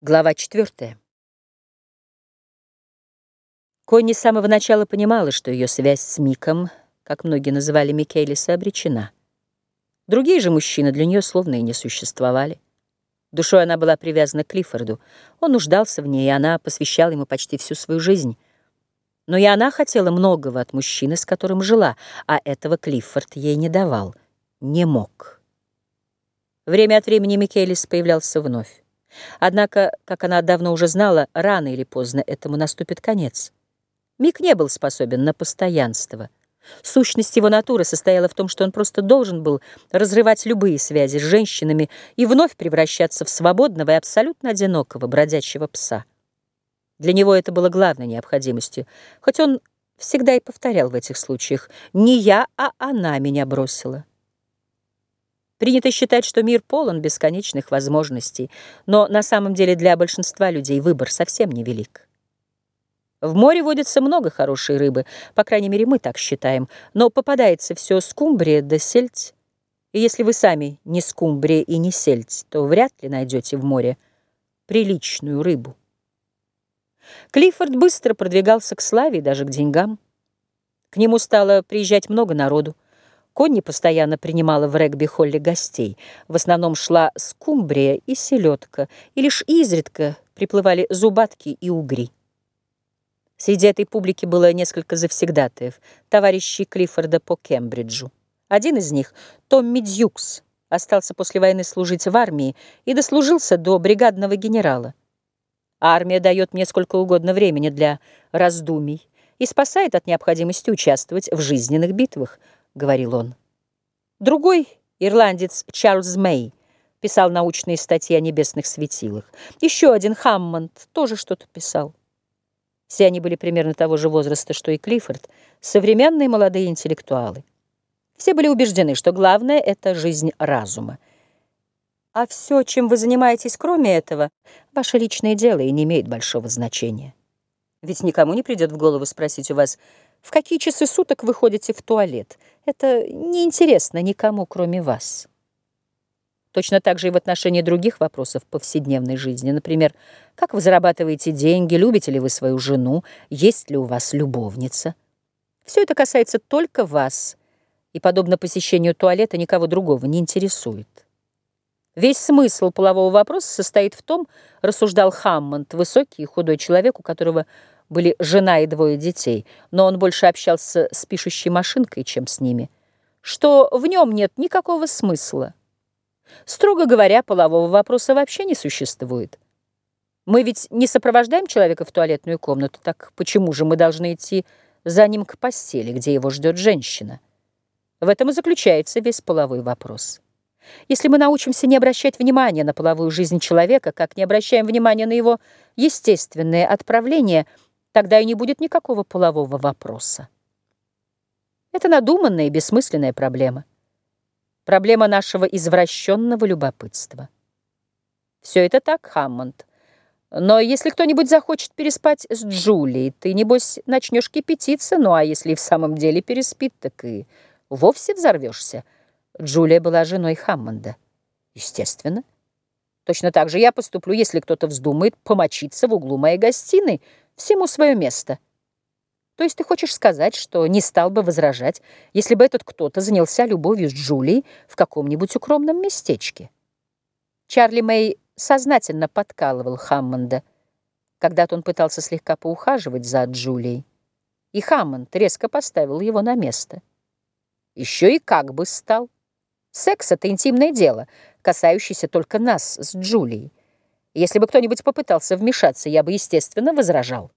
Глава четвертая. Конни с самого начала понимала, что ее связь с Миком, как многие называли Микелиса, обречена. Другие же мужчины для нее словно и не существовали. Душой она была привязана к Клиффорду. Он нуждался в ней, и она посвящала ему почти всю свою жизнь. Но и она хотела многого от мужчины, с которым жила, а этого Клиффорд ей не давал, не мог. Время от времени Микелис появлялся вновь. Однако, как она давно уже знала, рано или поздно этому наступит конец. Мик не был способен на постоянство. Сущность его натуры состояла в том, что он просто должен был разрывать любые связи с женщинами и вновь превращаться в свободного и абсолютно одинокого бродячего пса. Для него это было главной необходимостью, хоть он всегда и повторял в этих случаях «не я, а она меня бросила». Принято считать, что мир полон бесконечных возможностей, но на самом деле для большинства людей выбор совсем невелик. В море водится много хорошей рыбы, по крайней мере, мы так считаем, но попадается все скумбрия да сельдь. И если вы сами не скумбрия и не сельдь, то вряд ли найдете в море приличную рыбу. Клиффорд быстро продвигался к славе и даже к деньгам. К нему стало приезжать много народу. Конни постоянно принимала в регби-холле гостей. В основном шла скумбрия и селедка, и лишь изредка приплывали зубатки и угри. Среди этой публики было несколько завсегдатаев, товарищей Клиффорда по Кембриджу. Один из них, Томми Дьюкс, остался после войны служить в армии и дослужился до бригадного генерала. Армия дает мне сколько угодно времени для раздумий и спасает от необходимости участвовать в жизненных битвах –— говорил он. Другой, ирландец Чарльз Мэй, писал научные статьи о небесных светилах. Еще один Хаммонд тоже что-то писал. Все они были примерно того же возраста, что и Клиффорд, современные молодые интеллектуалы. Все были убеждены, что главное — это жизнь разума. А все, чем вы занимаетесь, кроме этого, ваше личное дело и не имеет большого значения. Ведь никому не придет в голову спросить у вас, в какие часы суток вы ходите в туалет. Это неинтересно никому, кроме вас. Точно так же и в отношении других вопросов повседневной жизни. Например, как вы зарабатываете деньги, любите ли вы свою жену, есть ли у вас любовница. Все это касается только вас, и, подобно посещению туалета, никого другого не интересует. Весь смысл полового вопроса состоит в том, рассуждал Хаммонд, высокий и худой человек, у которого были жена и двое детей, но он больше общался с пишущей машинкой, чем с ними, что в нем нет никакого смысла. Строго говоря, полового вопроса вообще не существует. Мы ведь не сопровождаем человека в туалетную комнату, так почему же мы должны идти за ним к постели, где его ждет женщина? В этом и заключается весь половой вопрос. Если мы научимся не обращать внимания на половую жизнь человека, как не обращаем внимания на его естественные отправления – Тогда и не будет никакого полового вопроса. Это надуманная и бессмысленная проблема. Проблема нашего извращенного любопытства. Все это так, Хаммонд. Но если кто-нибудь захочет переспать с Джулией, ты, небось, начнешь кипятиться, ну а если в самом деле переспит, так и вовсе взорвешься. Джулия была женой Хаммонда. Естественно. Точно так же я поступлю, если кто-то вздумает помочиться в углу моей гостиной, всему свое место. То есть ты хочешь сказать, что не стал бы возражать, если бы этот кто-то занялся любовью с Джулией в каком-нибудь укромном местечке? Чарли Мэй сознательно подкалывал Хаммонда. Когда-то он пытался слегка поухаживать за Джулией, и Хаммонд резко поставил его на место. Еще и как бы стал. Секс — это интимное дело, касающееся только нас с Джулией. Если бы кто-нибудь попытался вмешаться, я бы, естественно, возражал.